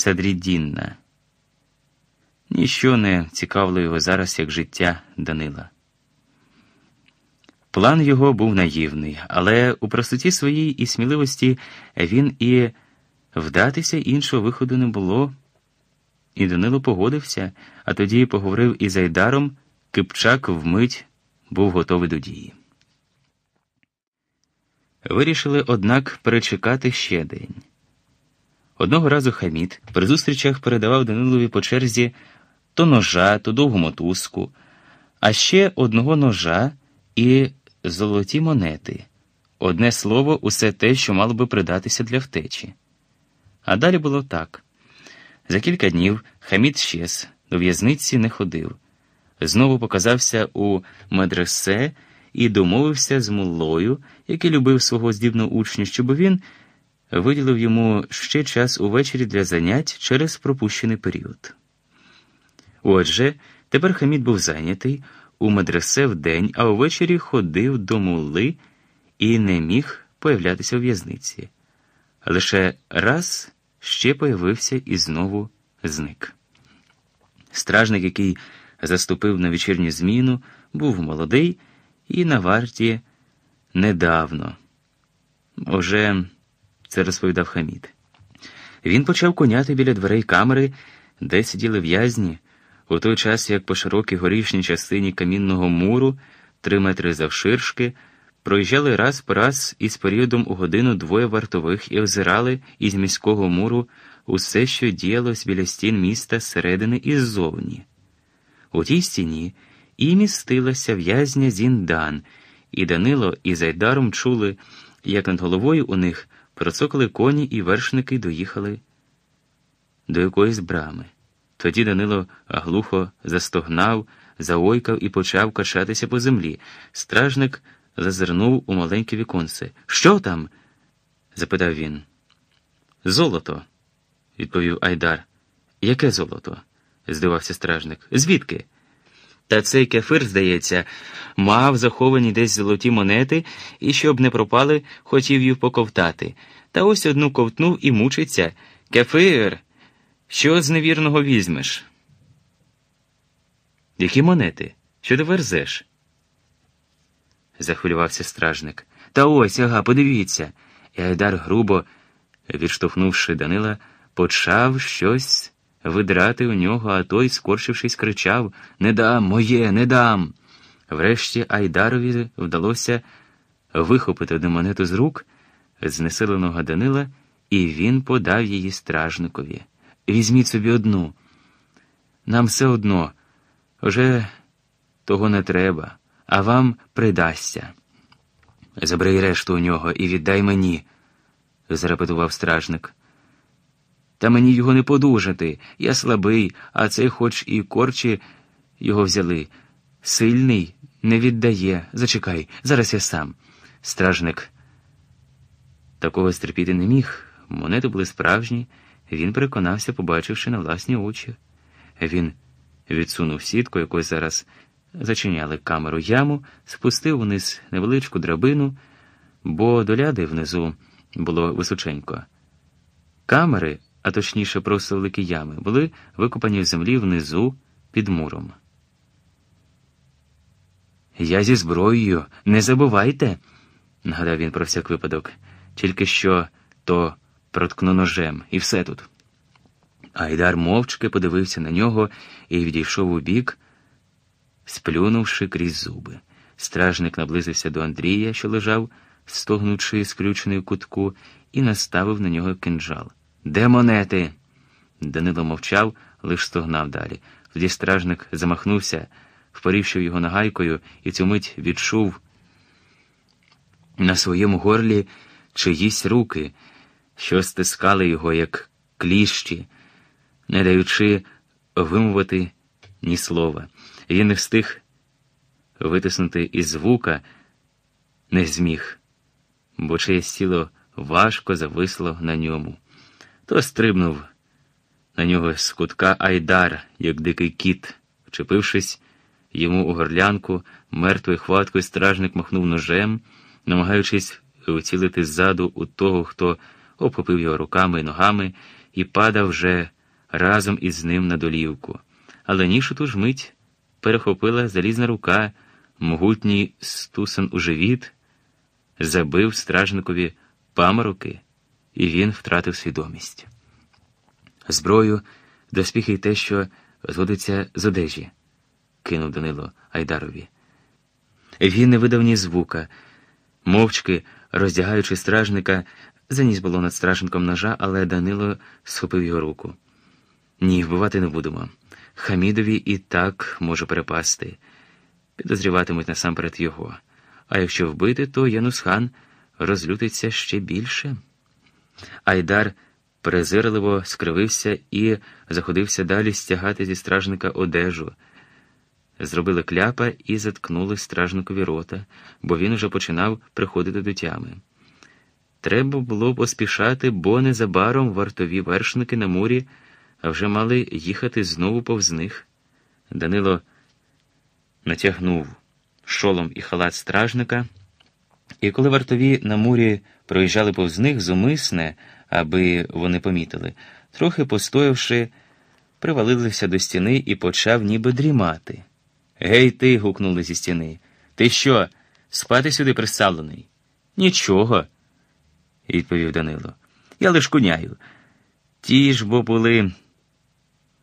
Садріддінна. Ніщо не цікавило його зараз, як життя Данила. План його був наївний, але у простоті своїй і сміливості він і вдатися іншого виходу не було. І Данило погодився, а тоді поговорив із Айдаром, Кипчак вмить був готовий до дії. Вирішили, однак, перечекати ще день. Одного разу Хамід при зустрічах передавав Данилові по черзі то ножа, то довгу мотузку, а ще одного ножа і золоті монети. Одне слово, усе те, що мало би придатися для втечі. А далі було так. За кілька днів Хамід щез, до в'язниці не ходив. Знову показався у медресе і домовився з муллою, який любив свого здібного учня, щоб він виділив йому ще час увечері для занять через пропущений період. Отже, тепер Хамід був зайнятий у медресе вдень, а увечері ходив до мулли і не міг появлятися у в'язниці. Лише раз ще появився і знову зник. Стражник, який заступив на вечірню зміну, був молодий і на варті недавно. Уже це розповідав Хамід. Він почав коняти біля дверей камери, де сиділи в'язні, у той час як по широкій горішній частині камінного муру, три метри завширшки, проїжджали раз по раз із періодом у годину двоє вартових і озирали із міського муру усе, що діялось біля стін міста зсередини і ззовні. У тій стіні і містилася в'язня Зіндан, і Данило із Айдаром чули, як над головою у них процокали коні і вершники доїхали до якоїсь брами. Тоді Данило глухо застогнав, заойкав і почав качатися по землі. Стражник зазирнув у маленьке віконце. Що там? запитав він. Золото, відповів Айдар. Яке золото? здивався стражник. Звідки? Та цей кефир, здається, мав заховані десь золоті монети і, щоб не пропали, хотів їх поковтати. Та ось одну ковтнув і мучиться. Кефир, що з невірного візьмеш? Які монети? Що ти верзеш? захвилювався стражник. Та ось, ага, подивіться. І Айдар, грубо, відштовхнувши Данила, почав щось видрати у нього, а той, скорчившись, кричав Не дам, моє, не дам. Врешті Айдарові вдалося вихопити одну монету з рук знесиленого Данила, і він подав її стражникові. Візьміть собі одну. Нам все одно, вже того не треба, а вам придасться. Забери решту у нього і віддай мені, зарепетував стражник. Та мені його не подужати. Я слабий, а цей, хоч і корчі його взяли. Сильний не віддає. Зачекай, зараз я сам. Стражник такого стерпіти не міг. Монети були справжні, він переконався, побачивши на власні очі. Він відсунув сітку, якою зараз зачиняли камеру яму, спустив униз невеличку драбину, бо до ляди внизу було височенько. Камери а точніше просто великі ями, були викопані в землі внизу під муром. Я зі зброєю, не забувайте, нагадав він про всяк випадок, тільки що то проткну ножем, і все тут. Айдар мовчки подивився на нього і відійшов у бік, сплюнувши крізь зуби. Стражник наблизився до Андрія, що лежав, стогнучи, скрючений в кутку, і наставив на нього кинджал. Де монети? Данило мовчав, лиш стогнав далі. Тоді стражник замахнувся, впорівши його нагайкою, і цю мить відчув на своєму горлі чиїсь руки, що стискали його, як кліщі, не даючи вимовити ні слова. Він не встиг витиснути із звука, не зміг, бо чиєсь тіло важко зависло на ньому то стрибнув на нього з кутка Айдар, як дикий кіт, вчепившись йому у горлянку, мертвою хваткою стражник махнув ножем, намагаючись вицілити ззаду у того, хто обхопив його руками і ногами, і падав вже разом із ним на долівку. Але нішу ту ж мить перехопила залізна рука, могутній стусан у живіт, забив стражникові памороки, і він втратив свідомість. Зброю, доспіхи й те, що зводиться з одежі, кинув Данило Айдарові. Він не видав ні звука, мовчки, роздягаючи стражника, заніс було над стражником ножа, але Данило схопив його руку. Ні, вбивати не будемо. Хамідові і так може перепасти. Підозріватимуть насамперед його. А якщо вбити, то Янусхан розлютиться ще більше. Айдар презирливо скривився і заходився далі стягати зі стражника одежу. Зробили кляпа і заткнули стражникові рота, бо він уже починав приходити до тями. Треба було поспішати, бо незабаром вартові вершники на морі вже мали їхати знову повз них. Данило натягнув шолом і халат стражника, і коли вартові на мурі проїжджали повз них зумисне, аби вони помітили, трохи постоявши, привалилися до стіни і почав ніби дрімати. Гей, ти. гукнули зі стіни. Ти що, спати сюди приставлений? Нічого, відповів Данило. Я лиш куняю. Ті ж бо були